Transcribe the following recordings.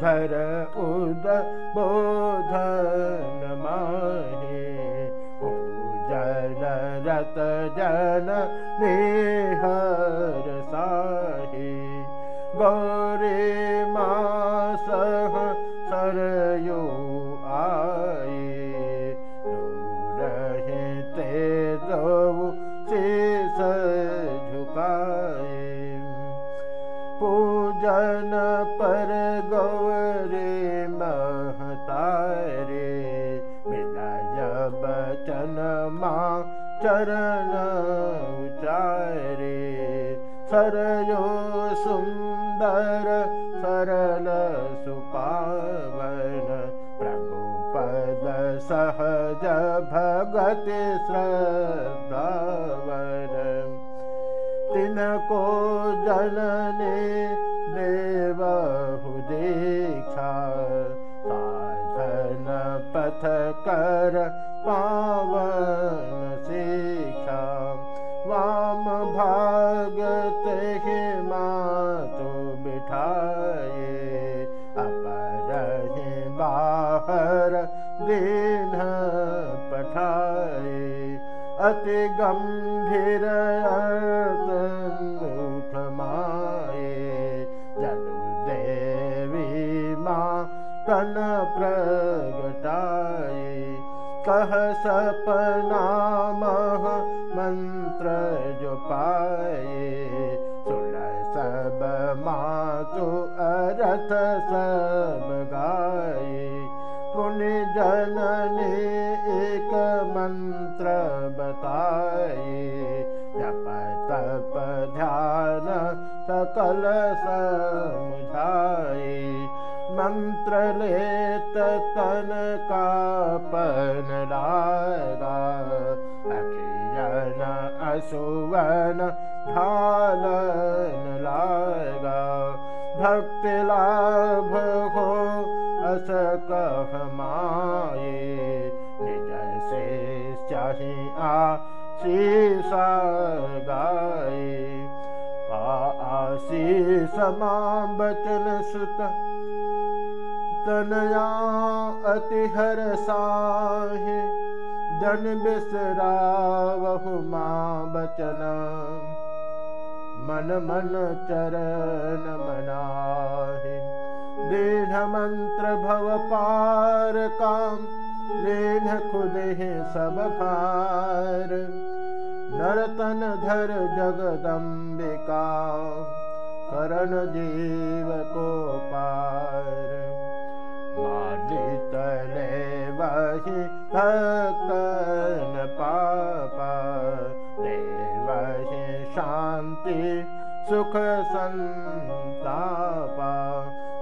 घर उद बोधन माहे रत जन निहर साहे। गौरी चरण उचारे सरयो सुन्दर सरल सुपावन। प्रभुपद सहज भगति श्रद्धावन। तिनको जनने साधन पथ कर पावन दीन पठाए अति गंभीर तन प्रगटाए कह सपनामह मंत्र जो पाए सुन सब मातु अरथ सब गाए पुण्य मंत्र बताए जप तप ध्यान सकल समझाए मंत्र लेत तन का पन लागा अखियन असुवन ढालन लागा। भक्ति लाभ अस कह माए निज से चाहे आ शीसा गाए आशीष मां बचन सुत तनया अति हर साहे जन बिसरावहु माँ बचन मन मन चरण मनाहे भव काम लेन खुद ही सब भार नरतन धर जगदम्बिका करण जीव को पार मालितले वही भक्तन पापा देवहि शान्ति सुख सन्तापा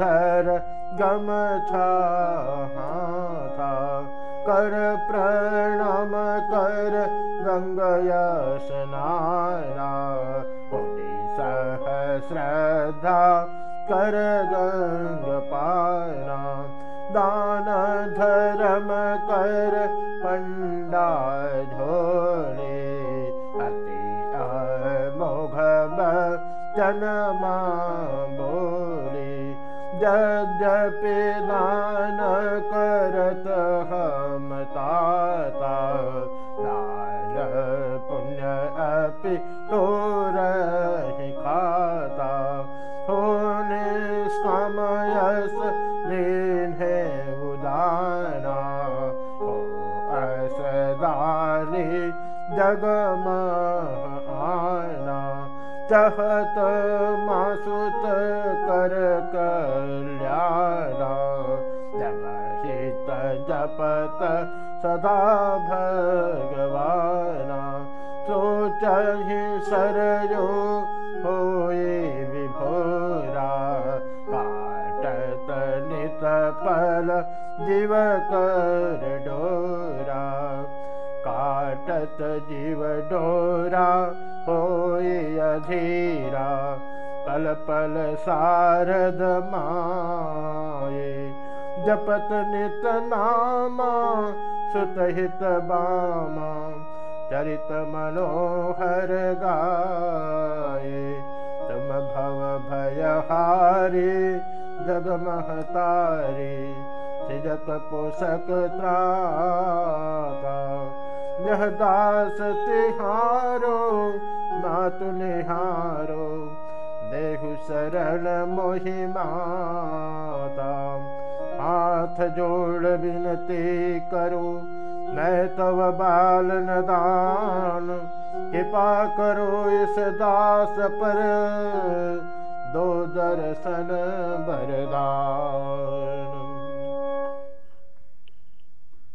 योधर गम था। कर प्रणाम कर गङ्गयशनाया सह श्रद्धा कर पण्डा झोले अति अमोघ जनमा यद्यपि दान करत हम ताता पुण्य अपि तोर खाता होने समयस है उदाना हो असदानी जगम आना चहत मासुत जपत सदा भगवाना चहि सरयो होए विभोरा काटत नित पल जीव कर डोरा काटत जीव डोरा होए अधीरा पल पल शारद माए जपत नित नामा सुतहित बामा चरित मनोहर गाए। तुम भव भय हारे जगमहतारे सिजत पोषक त्राता। यह दास तिहारो मातु निहारो देहु शरण मोहिमाता नाथ जोड़ विनती करो मैं तव बाल नदान। कृपा करो इस दास पर दो दर्शन बरदान